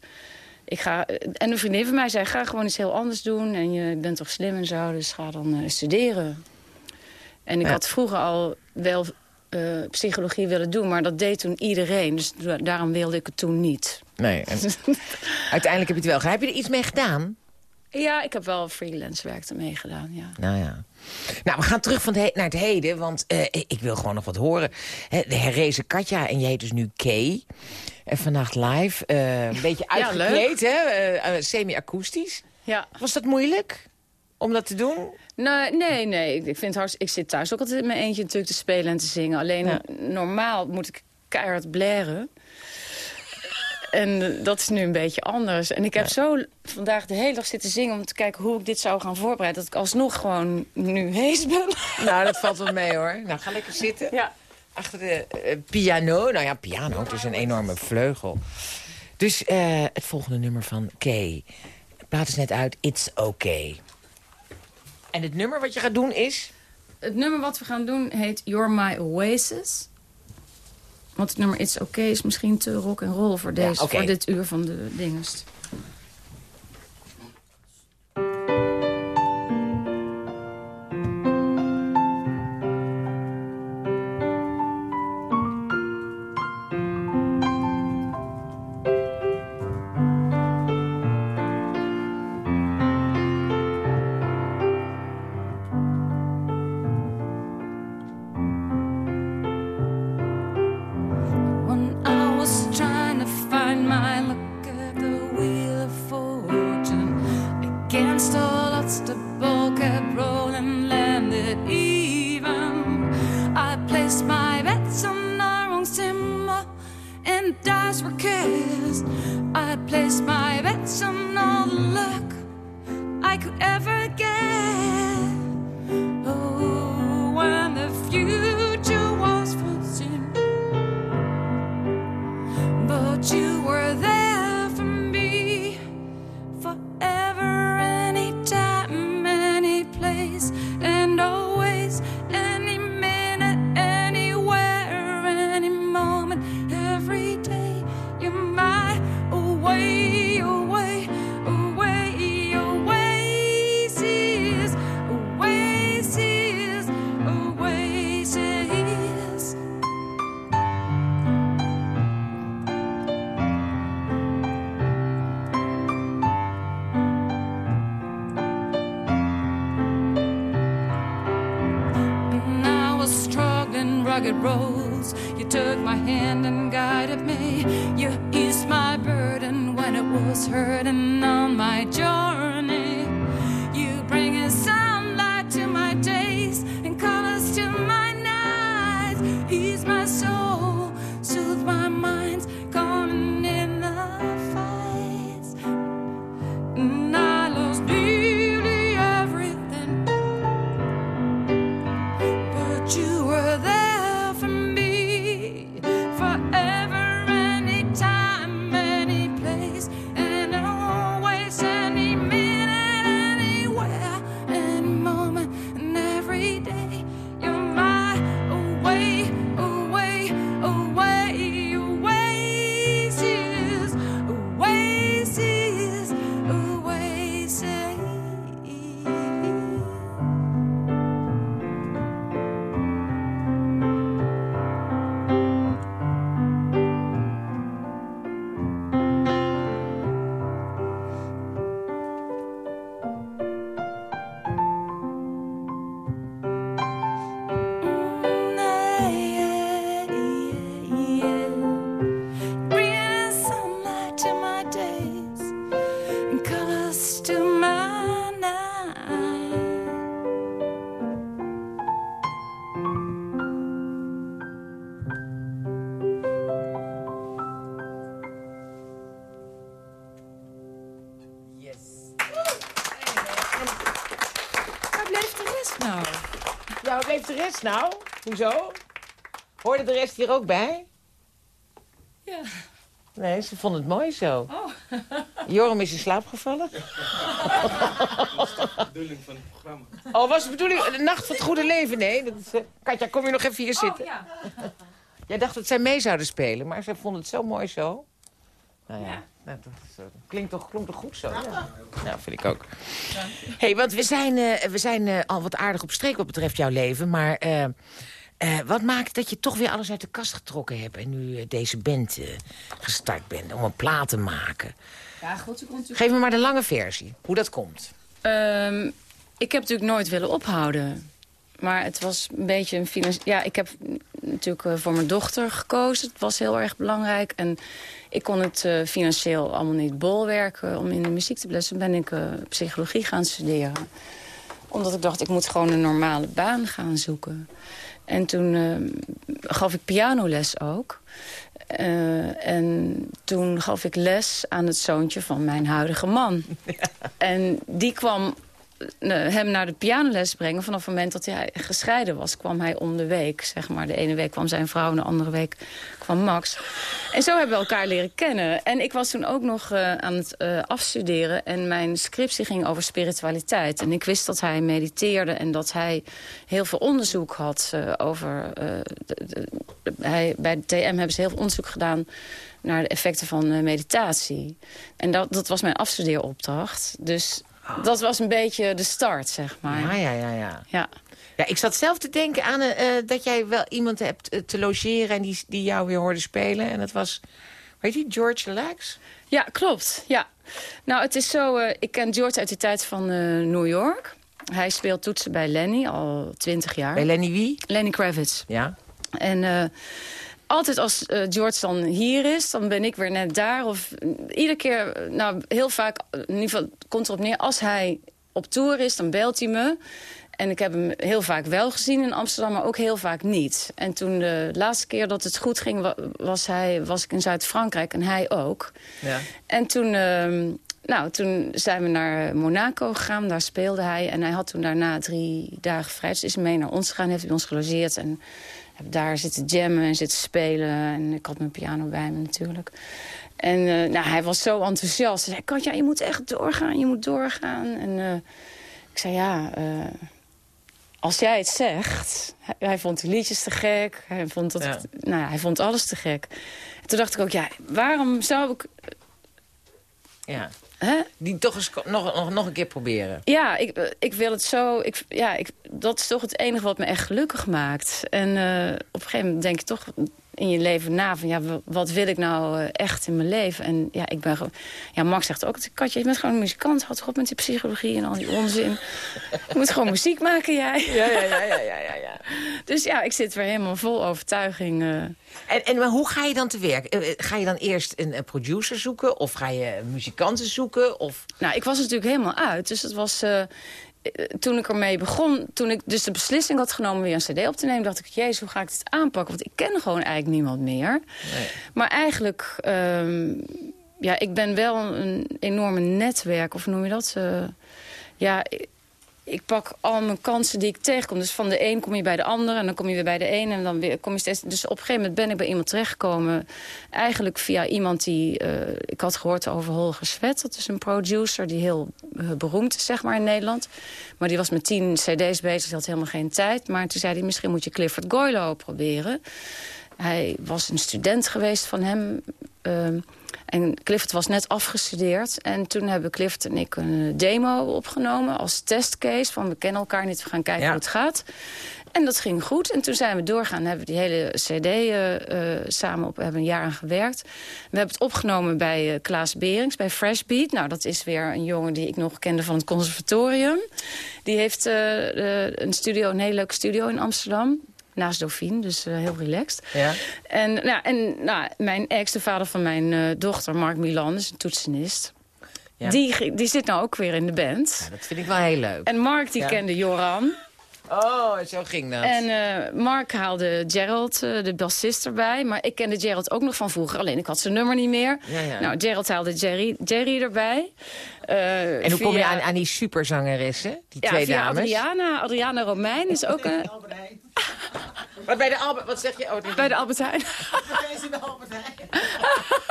ik ga, en een vriendin van mij zei, ga gewoon iets heel anders doen. En je bent toch slim en zo, dus ga dan studeren. En ik Ja. had vroeger al wel eh, psychologie willen doen, maar dat deed toen iedereen. Dus da- daarom wilde ik het toen niet. Nee, en uiteindelijk heb je het wel gedaan. Heb je er iets mee gedaan? Ja, ik heb wel freelance werk ermee gedaan, ja. Nou ja. Nou, we gaan terug van het he- naar het heden, want eh, ik wil gewoon nog wat horen. Hè, de herrezen Katja, en je heet dus nu Kay. En vannacht live, eh, een beetje Ja, uitgekleed, hè? semi-akoestisch. Ja. Was dat moeilijk om dat te doen? Nee, nee, nee. Ik, vind het hartst- ik zit thuis ook altijd in mijn eentje natuurlijk te spelen en te zingen. Alleen Ja. normaal moet ik keihard blaren. En dat is nu een beetje anders. En ik heb zo vandaag de hele dag zitten zingen... om te kijken hoe ik dit zou gaan voorbereiden. Dat ik alsnog gewoon nu hees ben. Nou, dat valt wel mee hoor. Nou, ga lekker zitten. Ja. Achter de eh, piano. Nou ja, piano, het is een enorme vleugel. Dus eh, het volgende nummer van Kay. Plaat is net uit, It's Okay. En het nummer wat je gaat doen is... Het nummer wat we gaan doen heet You're My Oasis. Want het nummer It's Okay is misschien te rock en roll voor, deze, voor dit uur van de dingest. You took my hand and guided me. You eased my burden when it was hurting on my journey. You bring a Hoezo? Hoorde de rest hier ook bij? Ja. Nee, ze vond het mooi zo. Oh. Joram is in slaap gevallen. de bedoeling van het programma. Oh, was de bedoeling de nacht van het goede leven? Nee, dat is, eh, Katja, kom je nog even hier zitten? ja. Jij dacht dat zij mee zouden spelen, maar zij vond het zo mooi zo. Nou ja, nou, dat is, eh, klinkt, toch, klonk toch goed zo? Ja, ja vind ik ook. hey, want we zijn, eh, we zijn eh, al wat aardig op streek wat betreft jouw leven. Maar eh, wat maakt dat je toch weer alles uit de kast getrokken hebt... en nu eh, deze band eh, gestart bent om een plaat te maken? Ja, goed. Geef me maar de lange versie, hoe dat komt. Ehm, ik heb natuurlijk nooit willen ophouden. Maar het was een beetje een financieel... Ja, ik heb natuurlijk voor mijn dochter gekozen. Het was heel erg belangrijk. En ik kon het financieel allemaal niet bolwerken om in de muziek te. Toen ben ik psychologie gaan studeren. Omdat ik dacht, ik moet gewoon een normale baan gaan zoeken. En toen eh, gaf ik pianoles ook. Eh, en toen gaf ik les aan het zoontje van mijn huidige man. En die kwam hem naar de pianoles brengen. Vanaf het moment dat hij gescheiden was, kwam hij om de week. Zeg maar. De ene week kwam zijn vrouw, en de andere week kwam Max. En zo hebben we elkaar leren kennen. En ik was toen ook nog eh, aan het eh, afstuderen. En mijn scriptie ging over spiritualiteit. En ik wist dat hij mediteerde en dat hij heel veel onderzoek had eh, over... eh, hij, bij de TM hebben ze heel veel onderzoek gedaan naar de effecten van eh, meditatie. En dat, dat was mijn afstudeeropdracht. Dus dat was een beetje de start, zeg maar. Ja, ja, ja, ja. Ja. Ja, ik zat zelf te denken aan eh, eh, dat jij wel iemand hebt eh, te logeren... en die, die jou weer hoorde spelen. En dat was, weet je, George Lax? Ja, klopt. Ja. Nou, het is zo... ik ken George uit de tijd van New York. Hij speelt toetsen bij Lenny al twintig jaar. Bij Lenny wie? Lenny Kravitz. Ja. En altijd als eh, George dan hier is, dan ben ik weer net daar. Of eh, iedere keer, eh, nou heel vaak, in ieder geval komt erop neer... als hij op tour is, dan belt hij me. En ik heb hem heel vaak wel gezien in Amsterdam, maar ook heel vaak niet. En toen de laatste keer dat het goed ging, wa- was, hij, was ik in Zuid-Frankrijk en hij ook. ja. En toen, ehm, nou, toen zijn we naar Monaco gegaan. Daar speelde hij. En hij had toen daarna drie dagen vrij. Dus is mee naar ons gegaan. Heeft hij bij ons gelogeerd. En heb daar zitten jammen en zitten spelen. En ik had mijn piano bij me natuurlijk. En eh, nou, hij was zo enthousiast. Hij zei, Katja, je moet echt doorgaan. Je moet doorgaan. En eh, ik zei, ja... eh, als jij het zegt... Hij, hij vond die liedjes te gek. Hij vond, dat, Ja. nou ja, hij vond alles te gek. En toen dacht ik ook, ja, waarom zou ik... ja. Hè? Die toch eens nog, nog, nog een keer proberen. Ja, ik, ik wil het zo. Ik, ja, ik, dat is toch het enige wat me echt gelukkig maakt. En eh, op een gegeven moment denk je toch in je leven na van ja, wa- wat wil ik nou eh, echt in mijn leven? En ja, ik ben gewoon. Ja, Max zegt ook, Katje, je bent gewoon een muzikant. Houd toch op met die psychologie en al die onzin. je moet gewoon muziek maken, jij. Ja, ja, ja, ja, ja, ja. ja. Dus ja, ik zit weer helemaal vol overtuiging. eh. En, en maar hoe ga je dan te werk? Eh, Ga je dan eerst een, producer zoeken? Of ga je muzikanten zoeken? Of... Nou, ik was natuurlijk helemaal uit. Dus het was... toen ik ermee begon, toen ik dus de beslissing had genomen weer een cd op te nemen... dacht ik, jezus, hoe ga ik dit aanpakken? Want ik ken gewoon eigenlijk niemand meer. Maar eigenlijk, ehm, ja, ik ben wel een enorme netwerk, of noem je dat? Eh, ja, ik, ik pak al mijn kansen die ik tegenkom. Dus van de een kom je bij de ander en dan kom je weer bij de een en dan weer kom je steeds. Dus op een gegeven moment ben ik bij iemand terechtgekomen. Eigenlijk via iemand die. eh, ik had gehoord over Holger Svet. Dat is een producer die heel eh, beroemd is, zeg maar, in Nederland. Maar die was met tien CD's bezig. Die had helemaal geen tijd. Maar toen zei hij: misschien moet je Clifford Goylo proberen. Hij was een student geweest van hem. Ehm, en Clifford was net afgestudeerd. En toen hebben Clifford en ik een demo opgenomen als testcase. Van we kennen elkaar niet, we gaan kijken Ja. hoe het gaat. En dat ging goed. En toen zijn we doorgaan. Hebben we die hele cd eh, eh, samen op. Hebben een jaar aan gewerkt. We hebben het opgenomen bij eh, Klaas Berings, bij Freshbeat. Nou, dat is weer een jongen die ik nog kende van het conservatorium. Die heeft eh, eh, een studio, een hele leuke studio in Amsterdam. Naast Dauphine, dus eh, heel relaxed. Ja? En, nou, en nou, mijn ex, de vader van mijn eh, dochter, Mark Milan, is een toetsenist. Ja. Die, die zit nou ook weer in de band. Ja, dat vind ik wel heel leuk. En Mark die kende Joran. Oh, zo ging dat. En eh, Mark haalde Gerald, eh, de bassist, erbij. Maar ik kende Gerald ook nog van vroeger. Alleen ik had zijn nummer niet meer. Ja, ja. Nou, Gerald haalde Jerry, Jerry erbij. Eh, en hoe kom je aan, aan die superzangeressen? Die ja, twee via dames? Adriana. Adriana Romein is ook een, Wat bij de Albert, wat zeg je? Oh, dit- bij de Albert Heijn.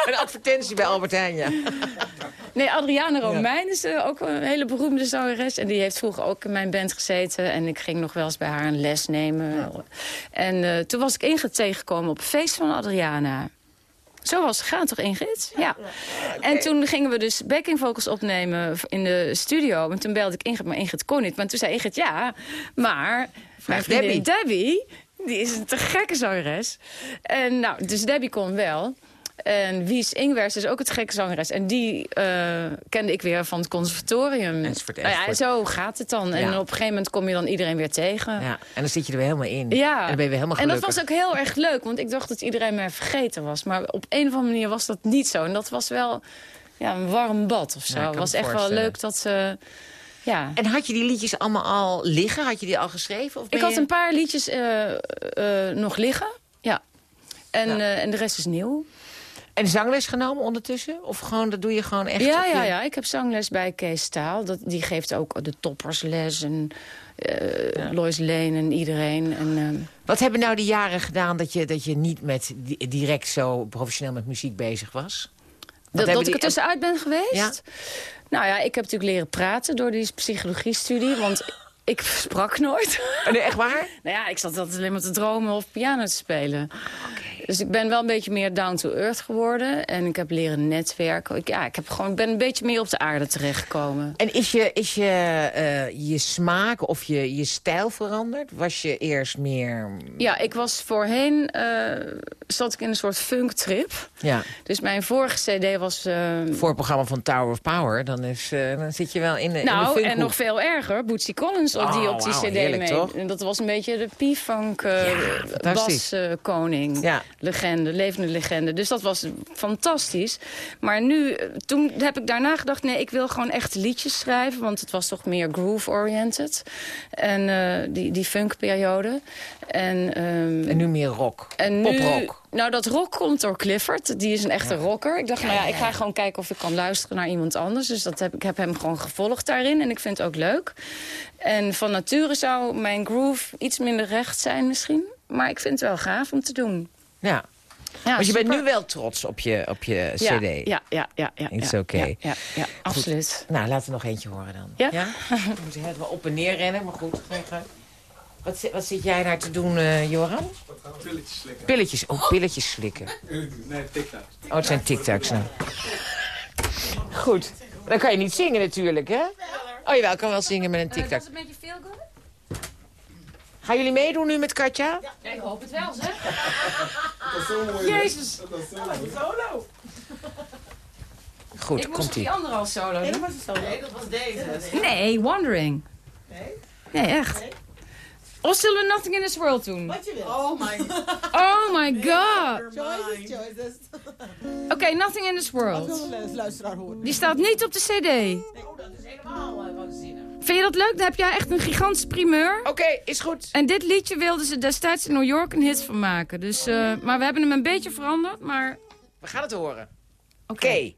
een advertentie bij Albert Heijn, ja. Nee, Adriana Romein is eh, ook een hele beroemde zangeres. En die heeft vroeger ook in mijn band gezeten. En ik ging nog wel eens bij haar een les nemen. En eh, toen was ik Ingrid tegengekomen op een feest van Adriana. Zo was het gegaan, toch Ingrid? Ja. En toen gingen we dus backing vocals opnemen in de studio. En toen belde ik Ingrid, maar Ingrid kon niet. Maar toen zei Ingrid, ja, maar... Mijn vriendin Debbie, die is een te gekke zangeres. En nou, dus Debbie kon wel. En Wies Ingwers is ook het gekke zangeres. En die eh, kende ik weer van het conservatorium. Enzovoort, Nou ja, zo gaat het dan. En op een gegeven moment kom je dan iedereen weer tegen. ja. En dan zit je er weer helemaal in. Ja, En dan ben je weer helemaal en dat was ook heel erg leuk, want ik dacht dat iedereen mij vergeten was. Maar op een of andere manier was dat niet zo. En dat was wel ja, een warm bad of zo. Het was echt wel leuk dat ze... ja. En had je die liedjes allemaal al liggen? Had je die al geschreven? Of Ik had je- een paar liedjes eh, eh, nog liggen. Ja, En, Ja. eh, en de rest is nieuw. En zangles genomen ondertussen? Of gewoon, dat doe je gewoon echt? Ja, ja, ja, ik heb zangles bij Kees Staal. Dat, die geeft ook de toppersles en eh Lois Lane en iedereen. En, ehm, Wat hebben nou die jaren gedaan dat je, dat je niet met, di- direct zo professioneel met muziek bezig was? Dat, dat ik er tussenuit ben geweest? Ja. Nou ja, ik heb natuurlijk leren praten door die psychologiestudie. Want ik sprak nooit. Oh, nee, echt waar? nou ja, ik zat altijd alleen maar te dromen of piano te spelen. Dus ik ben wel een beetje meer down to earth geworden. En ik heb leren netwerken. Ik, ja, ik heb gewoon, ben een beetje meer op de aarde terechtgekomen. En is je, is je, eh, je smaak of je, je stijl veranderd? Was je eerst meer... Ja, ik was voorheen, eh, zat ik in een soort funktrip. Ja, Dus mijn vorige cd was... eh, voor het programma van Tower of Power, dan, is, dan zit je wel in de, in de nou, en nog veel erger, Bootsy Collins die, Oh, op die cd heerlijk, mee. toch? En dat was een beetje de P-funk fantastisch. baskoning. Ja. legende, levende legende. Dus dat was fantastisch. Maar nu, eh, toen heb ik daarna gedacht... nee, ik wil gewoon echt liedjes schrijven... want het was toch meer groove-oriented. En eh, die, die funkperiode. En, ehm, En nu meer rock. en nu, Poprock. nou, dat rock komt door Clifford. Die is een echte rocker. Ik dacht, nou ja, ik ga gewoon kijken of ik kan luisteren naar iemand anders. Dus dat heb, ik heb hem gewoon gevolgd daarin. En ik vind het ook leuk. En van nature zou mijn groove iets minder recht zijn misschien. Maar ik vind het wel gaaf om te doen. Ja. Ja, Want je bent nu wel trots op je, op je ja, cd. Ja, ja, ja. ja It's ja, okay. Ja, ja, ja, absoluut. Nou, laten we nog eentje horen dan. Ja? We moeten heel wel op en neer rennen, maar goed. Ga. Wat, wat zit jij daar te doen, eh, Joran? Pilletjes slikken. Pilletjes. Oh, pilletjes slikken. Nee, TikTok. Oh, het zijn tic-tacs nou. Goed. Dan kan je niet zingen natuurlijk, hè? Oh jawel, ik kan wel zingen met een tic-tac. een beetje veel good? Gaan jullie meedoen nu met Katja? Ja, ik hoop het wel, zeg. Jezus. Goed, Ik moest komt die ie. andere al solo doen. Nee, dat was deze. Nee, Wandering. Nee? Nee, echt. Of zullen we Nothing in this World doen? Wat je wil. Oh my god. Oh my god. Choices, choices. Oké, Nothing in this World. Lu- Luisteraar horen. Die staat niet op de cd. Oh, dat is helemaal uh, waanzinnig. Vind je dat leuk? Dan heb jij echt een gigantische primeur. Oké, is goed. En dit liedje wilden ze destijds in New York een hit van maken. Dus, eh, maar we hebben hem een beetje veranderd, maar... We gaan het horen. Oké. Oké.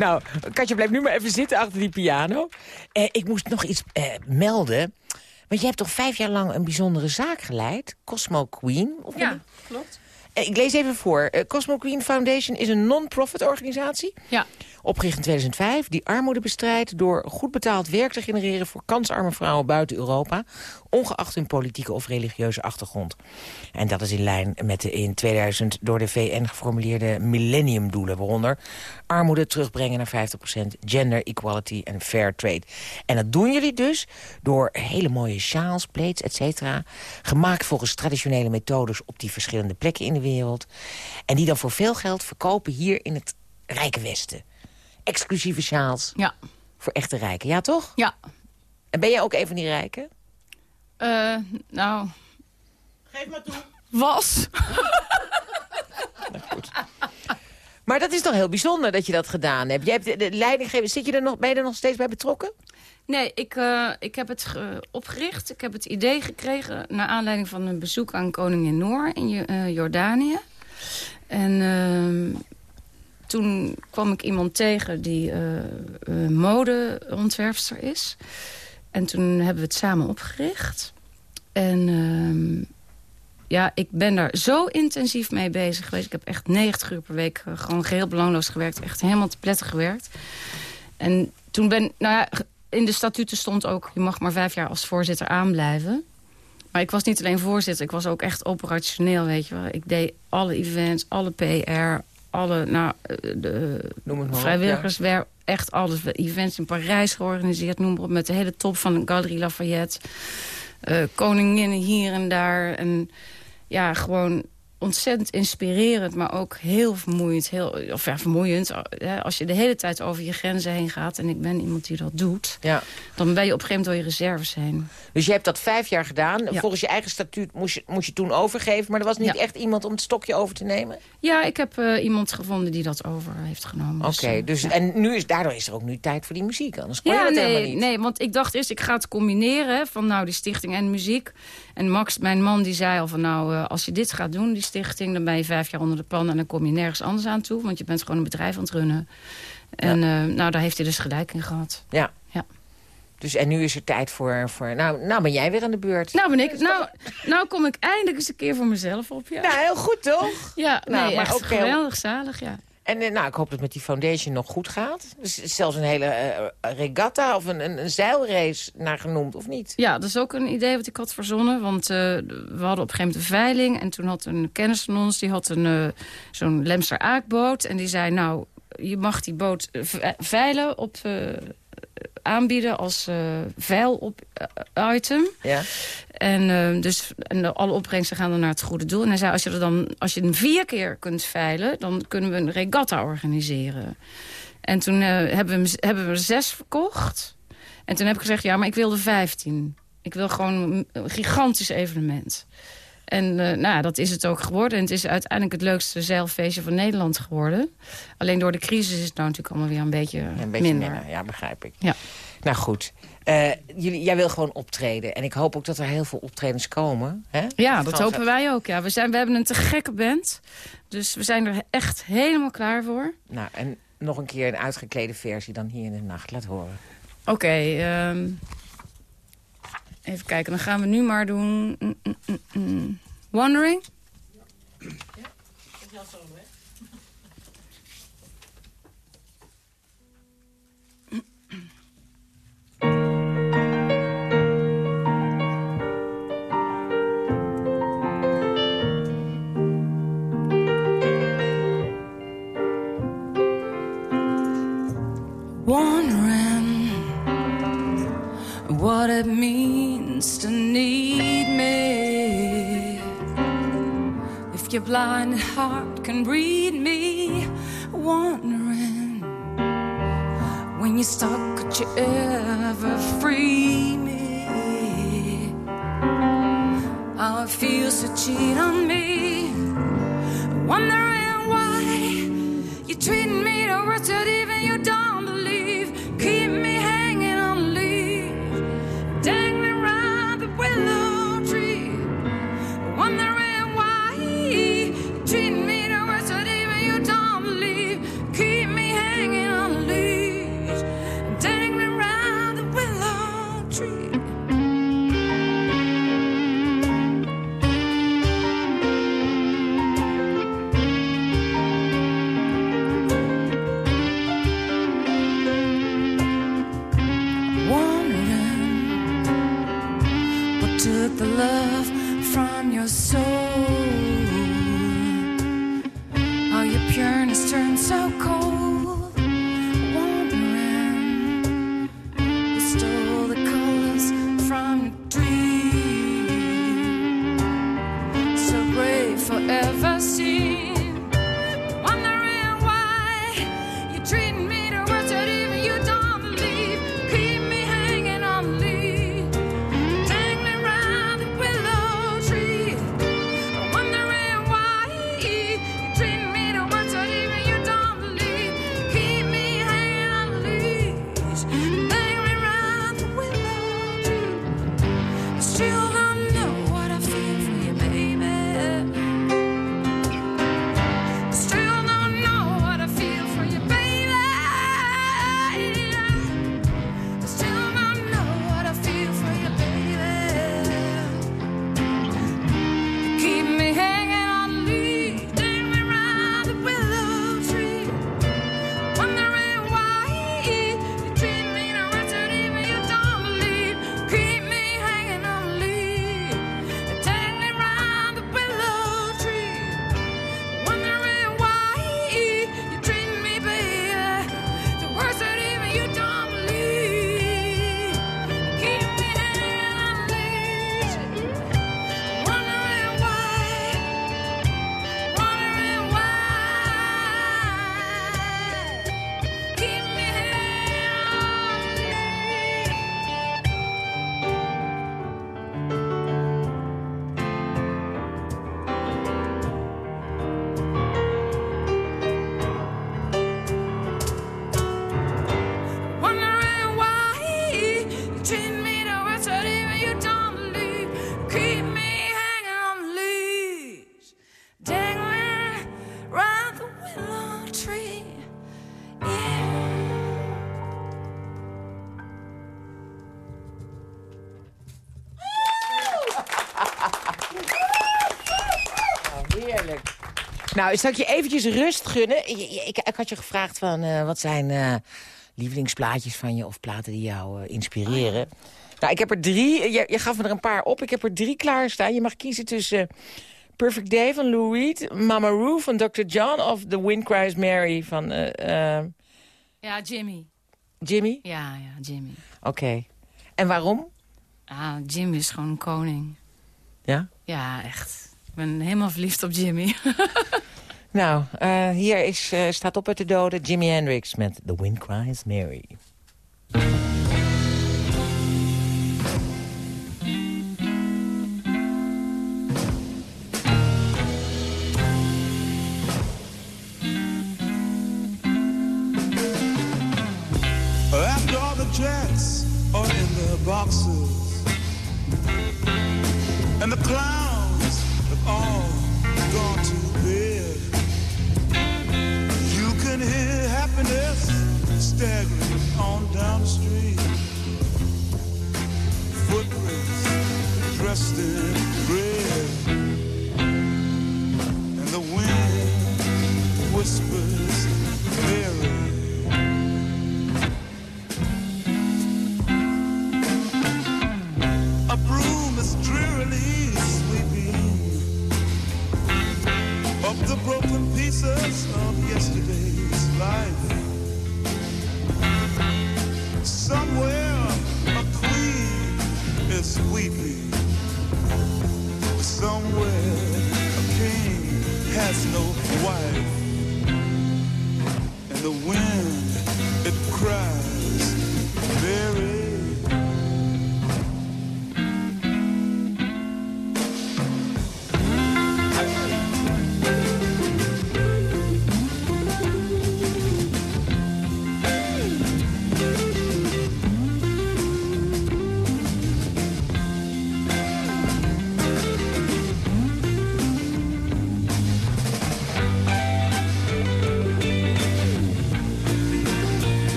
Nou, Katje, blijf nu maar even zitten achter die piano. Eh, ik moest nog iets eh, melden. Want je hebt toch vijf jaar lang een bijzondere zaak geleid? Cosmo Queen? Of Ja, klopt. Eh, Ik lees even voor. Eh, Cosmo Queen Foundation is een non-profit organisatie. Ja. Opgericht in 2005, die armoede bestrijdt... door goed betaald werk te genereren voor kansarme vrouwen buiten Europa... ongeacht hun politieke of religieuze achtergrond. En dat is in lijn met de in 2000 door de VN geformuleerde millenniumdoelen... waaronder armoede terugbrengen naar 50%, gender equality en fair trade. En dat doen jullie dus door hele mooie sjaals, plates, et cetera... gemaakt volgens traditionele methodes op die verschillende plekken in de wereld... en die dan voor veel geld verkopen hier in het rijke Westen. Exclusieve sjaals Ja. voor echte rijken, ja toch? Ja. En ben jij ook een van die rijken? Eh, nou, Geef maar toe. was. Maar dat is toch heel bijzonder dat je dat gedaan hebt. Jij hebt de, de leiding gegeven. Zit je er nog, ben je er nog steeds bij betrokken? Nee, ik, eh, ik heb het ge- opgericht. Ik heb het idee gekregen naar aanleiding van een bezoek aan koningin Noor in eh, Jordanië. En ehm, toen kwam ik iemand tegen die eh modeontwerpster is. En toen hebben we het samen opgericht. En ehm, ja, ik ben daar zo intensief mee bezig geweest. Ik heb echt 90 uur per week eh, gewoon geheel belangeloos gewerkt. Echt helemaal te pletten gewerkt. En toen ben, nou ja, in de statuten stond ook... je mag maar vijf jaar als voorzitter aanblijven. Maar ik was niet alleen voorzitter, ik was ook echt operationeel, weet je wel. Ik deed alle events, alle PR, alle nou, eh, de Noem het maar op, vrijwilligerswerk, echt alles. Events in Parijs georganiseerd, noem maar op, met de hele top van de Galerie Lafayette. Eh, koninginnen hier en daar. En ja, gewoon ontzettend inspirerend, maar ook heel vermoeiend. Heel, of ja, vermoeiend. Hè, Als je de hele tijd over je grenzen heen gaat... en ik ben iemand die dat doet... Ja. dan ben je op een gegeven moment door je reserves heen. Dus je hebt dat vijf jaar gedaan. Ja. Volgens je eigen statuut moest je, moest je toen overgeven. Maar er was niet Ja. echt iemand om het stokje over te nemen? Ja, ik heb eh, iemand gevonden die dat over heeft genomen. Oké, eh, dus, en nu is, daardoor is er ook nu tijd voor die muziek. Anders kon je dat helemaal niet. nee, want ik dacht eerst, ik ga het combineren van nou die stichting en muziek. En Max, mijn man, die zei al van nou, eh, als je dit gaat doen, die stichting... dan ben je vijf jaar onder de pan en dan kom je nergens anders aan toe. Want je bent gewoon een bedrijf aan het runnen. En eh, nou, daar heeft hij dus gelijk in gehad. Ja. Ja. Dus en nu is er tijd voor... voor nou, nou ben jij weer aan de beurt. Nou ben ik, nou, nou kom ik eindelijk eens een keer voor mezelf op, ja. Nou, heel goed toch? ja, nou, nee, maar echt ook heel- geweldig, zalig, ja. En eh, nou, ik hoop dat het met die foundation nog goed gaat. Dus zelfs een hele eh, regatta of een, een, zeilrace naar genoemd, of niet? Ja, dat is ook een idee wat ik had verzonnen. Want eh, we hadden op een gegeven moment een veiling. En toen had een kennis van ons, die had een, zo'n Lemster Aakboot. En die zei, nou, je mag die boot ve- veilen op... aanbieden als eh veil op eh, item. Ja. En, eh, dus, en alle opbrengsten gaan dan naar het goede doel. En hij zei, als je, er dan, als je hem vier keer kunt veilen... dan kunnen we een regatta organiseren. En toen hebben, we, hebben we er zes verkocht. En toen heb ik gezegd, ja, maar ik wil er vijftien. Ik wil gewoon een gigantisch evenement. En eh, nou, ja, dat is het ook geworden. En het is uiteindelijk het leukste zeilfeestje van Nederland geworden. Alleen door de crisis is het nou natuurlijk allemaal weer een beetje, Ja, een beetje minder. minder. Ja, begrijp ik. Ja. Nou goed, Eh, jullie, jij wil gewoon optreden. En ik hoop ook dat er heel veel optredens komen. Hè? Ja, dat hopen wij ook. Ja. We, zijn, we hebben een te gekke band. Dus we zijn er echt helemaal klaar voor. Nou, en nog een keer een uitgeklede versie dan hier in de nacht. Laat horen. Oké, ehm, even kijken. Dan gaan we nu maar doen... mm, mm, mm. Wandering? wondering what it means wants to need me. If your blind heart can read me, wondering when you're stuck, could you ever free me? How it feels to cheat on me. Wondering. Nou, zal ik je eventjes rust gunnen? Ik, ik, had je gevraagd van eh, wat zijn eh, lievelingsplaatjes van je... of platen die jou eh, inspireren. Nou, ik heb er drie. Je, je, gaf me er een paar op. Ik heb er drie klaarstaan. Je mag kiezen tussen Perfect Day van Lou Reed... Mama Roo van Dr. John of The Wind Cries Mary van... ja, Jimmy. Jimmy? Ja, ja, Jimmy. Oké. En waarom? Ah, Jimmy is gewoon een koning. Ja? Ja, echt ben helemaal verliefd op Jimmy. nou, eh, hier is, eh, staat op het de dode Jimi Hendrix met The Wind Cries Mary.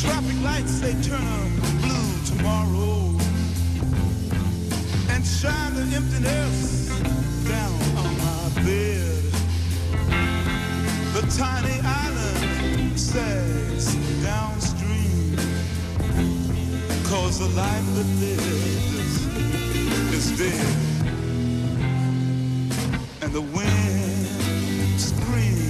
Traffic lights, they turn blue tomorrow. And shine the emptiness down on my bed. The tiny island sags downstream. Cause the life that lives is dead. And the wind screams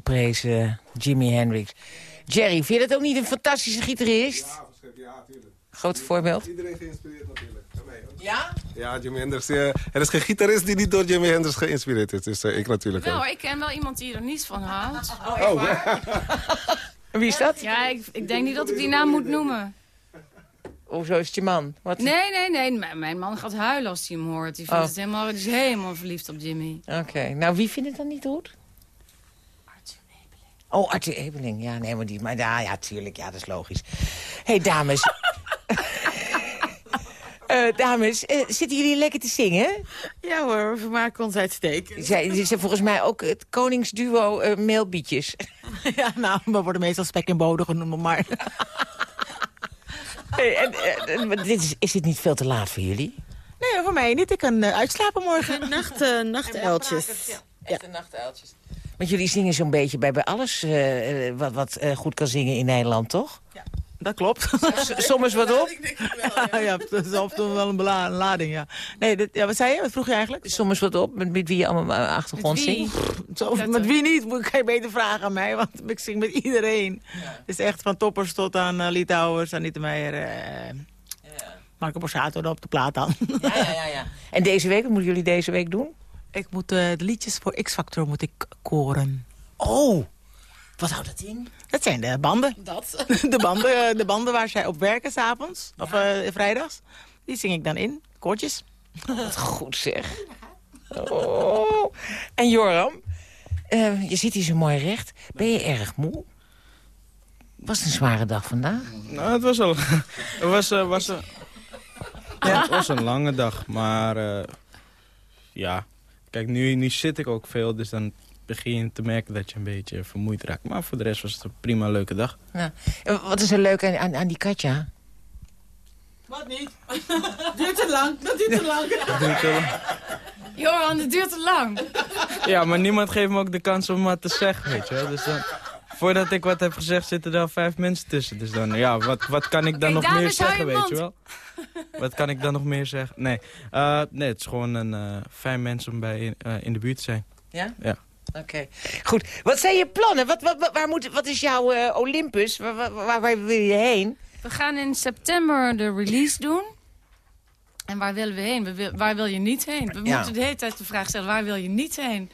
Onvolprezen Jimi Hendrix. Jerry, vind je dat ook niet een fantastische gitarist? Ja, tuurlijk. Groot voorbeeld. Iedereen geïnspireerd natuurlijk. Ja? Ja, Jimi Hendrix. er is geen gitarist die niet door Jimi Hendrix geïnspireerd is. Dus eh, ik natuurlijk Wel, ook. ik ken wel iemand die er niets van houdt. Oh, Wie is dat? Ja, ik, ik denk niet dat ik die naam moet noemen. Of zo is het je man? Wat? Nee, nee, nee. Mijn, mijn man gaat huilen als hij hem hoort. Die, vindt Oh. het helemaal, die is helemaal verliefd op Jimmy. Oké, nou wie vindt het dan niet goed? Oh, Arthur Ebeling. Ja, nee, maar die... Maar, ja, ja, tuurlijk. Ja, dat is logisch. hey, dames. Eh, dames, eh, zitten jullie lekker te zingen? Ja hoor, we vermaken ons uitstekend. Zij dit zijn volgens mij ook het koningsduo eh mailbietjes. Ja, nou, we worden meestal spek en boden genoemd, maar... Hey, en, dit is, is dit niet veel te laat voor jullie? Nee, voor mij niet. Ik kan eh, uitslapen morgen. Nacht, uh, nachtuiltjes. Echte nachtuiltjes. Want jullie zingen zo'n beetje bij, bij alles eh, eh, wat, wat eh, goed kan zingen in Nederland, toch? Dat klopt. Soms wat op? ja, ja, dat is af en toe wel een, bela- een lading, ja. Nee, dit, ja, wat zei je? Wat vroeg je eigenlijk? Soms wat op, met, met wie je allemaal achtergrond Met zingt? Zo, met wie niet? Moet kan je beter vragen aan mij, want ik zing met iedereen. Het is echt van toppers tot aan uh, Litouwers, Anita Meijer, uh, Marco Borsato op de plaat dan. Ja, ja, ja, ja. En deze week, wat moeten jullie deze week doen? Ik moet uh, de liedjes voor X-Factor moet ik koren. Oh, wat houdt dat in? Dat zijn de banden. Dat? De banden, de banden waar zij op werken s'avonds, of uh, vrijdags. Die zing ik dan in, koortjes. Wat goed zeg. Oh. En Joram, uh, je zit hier zo mooi recht. Ben je erg moe? Was het een zware dag vandaag? Nou, het was al... het was, uh, was, een, ja, het was een lange dag, maar... Uh, ja, kijk, nu, nu zit ik ook veel, dus dan begin je te merken dat je een beetje vermoeid raakt. Maar voor de rest was het een prima leuke dag. Ja. Wat is er leuk aan, aan, aan die Katja? Wat niet? duurt te lang, dat duurt te lang. Dat duurt te lang. Johan, het duurt te lang. Ja, maar niemand geeft me ook de kans om wat te zeggen, weet je wel. Dus dan, voordat ik wat heb gezegd, zitten er al vijf mensen tussen. Dus dan, ja, wat, wat kan ik dan Kijk, nog meer zeggen, je weet je wel? Wat kan ik dan nog meer zeggen? Nee, uh, nee het is gewoon een uh, fijn mens om bij in, uh, in de buurt te zijn. Ja? Ja. Oké, okay. goed. Wat zijn je plannen? Wat, wat, waar moet, wat is jouw uh, Olympus? Waar, waar, waar, waar wil je heen? We gaan in september de release doen. En waar willen we heen? We wil, waar wil je niet heen? We ja. moeten de hele tijd de vraag stellen, waar wil je niet heen?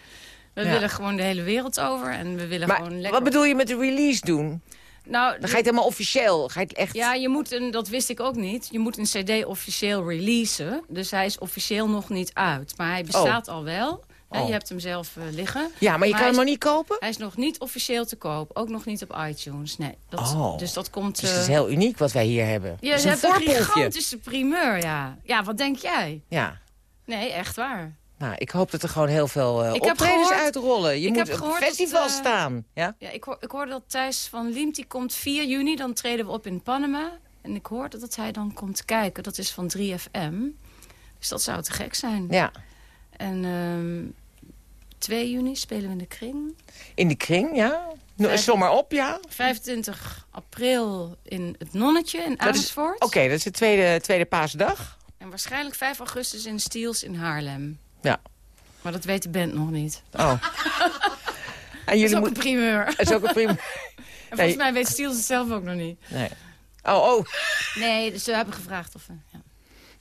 We willen gewoon de hele wereld over en we willen maar gewoon lekker... wat bedoel je met de release doen? Nou, Dan ga je het helemaal officieel. Ga je het echt... Ja, je moet een, dat wist ik ook niet. Je moet een cd officieel releasen. Dus hij is officieel nog niet uit. Maar hij bestaat oh. al wel. Oh. Je hebt hem zelf uh, liggen. Ja, maar je maar kan hem nog niet kopen? Hij is nog niet officieel te koop. Ook nog niet op iTunes. Nee, dat, oh. Dus dat komt... Dus het is heel uniek wat wij hier hebben. Ja, je hebt een gigantische primeur, ja. Ja, wat denk jij? Ja. Nee, echt waar. Nou, ik hoop dat er gewoon heel veel uh, optredens gehoord, uitrollen. Je ik moet op festivals dat, uh, staan. Ja? Ja, ik, hoor, ik hoorde dat Thijs van Liemt, die komt 4 juni. Dan treden we op in Panama. En ik hoorde dat hij dan komt kijken. Dat is van 3FM. Dus dat zou te gek zijn. Ja. En... Um, 2 juni spelen we in de kring. In de kring, ja. Som maar op, ja. 25 april in het Nonnetje in Amersfoort. Oké, dat is de tweede, tweede paasdag. En waarschijnlijk 5 augustus in Stiels in Haarlem. Ja. Maar dat weet de band nog niet. Oh. en Dat is jullie ook een primeur. Dat is ook een primeur. En volgens mij weet Stiels het zelf ook nog niet. Nee. Oh, oh. Nee, dus ze hebben gevraagd of we... Ja.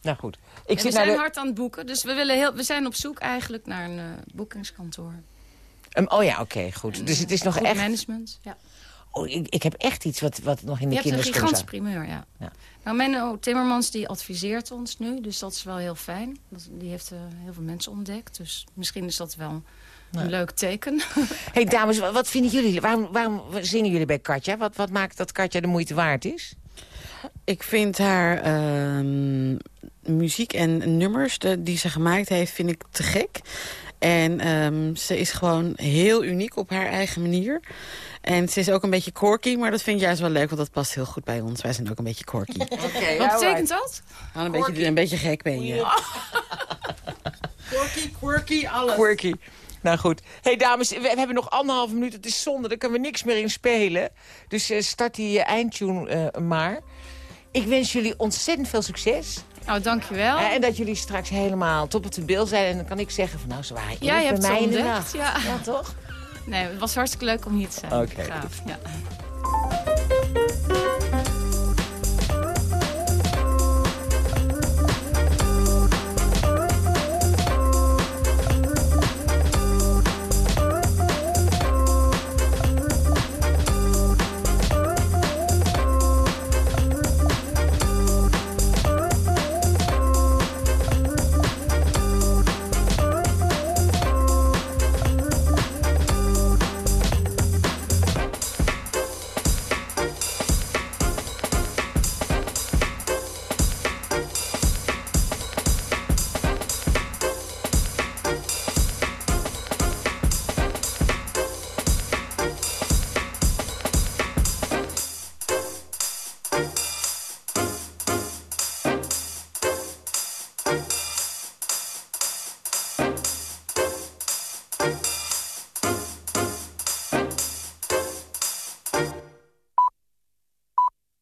Nou goed. Ik we zit zijn naar de... hard aan het boeken, dus we, willen heel, we zijn op zoek eigenlijk naar een eh, boekingskantoor. Um, oh ja, oké, goed. Dus het is nog Goed echt... management, ja. Oh, ik, ik heb echt iets wat, wat nog in de Je hebt een kinderschoen gigantische staat. primeur, ja. Ja. Nou, Menno Timmermans die adviseert ons nu, dus dat is wel heel fijn. Dat- Die heeft eh, heel veel mensen ontdekt, dus misschien is dat wel een leuk teken. hey, dames, wa- wat vinden jullie? Waarom, waarom zingen jullie bij Katja? Wat, wat maakt dat Katja de moeite waard is? Ik vind haar ehm, muziek en nummers de- die ze gemaakt heeft, vind ik te gek. En ehm, ze is gewoon heel uniek op haar eigen manier. En ze is ook een beetje quirky, maar dat vind ik juist wel leuk, want dat past heel goed bij ons. Wij zijn ook een beetje quirky. Wat betekent dat? Gewoon een, beetje, een beetje gek ben je. Quirky, quirky, alles. Quirky. Nou goed. hey, dames, we, we hebben nog anderhalf minuut. Het is zonde, daar kunnen we niks meer in spelen. Dus eh, start die eh, eindtune eh, maar. Ik wens jullie ontzettend veel succes. Nou, dankjewel. Eh, en dat jullie straks helemaal top op de bil zijn. En dan kan ik zeggen van nou, ze waren Ja, je eerlijk hebt bij mij in de nacht. Ja. ja, toch? Nee, het was hartstikke leuk om hier te zijn. Oké. Ja.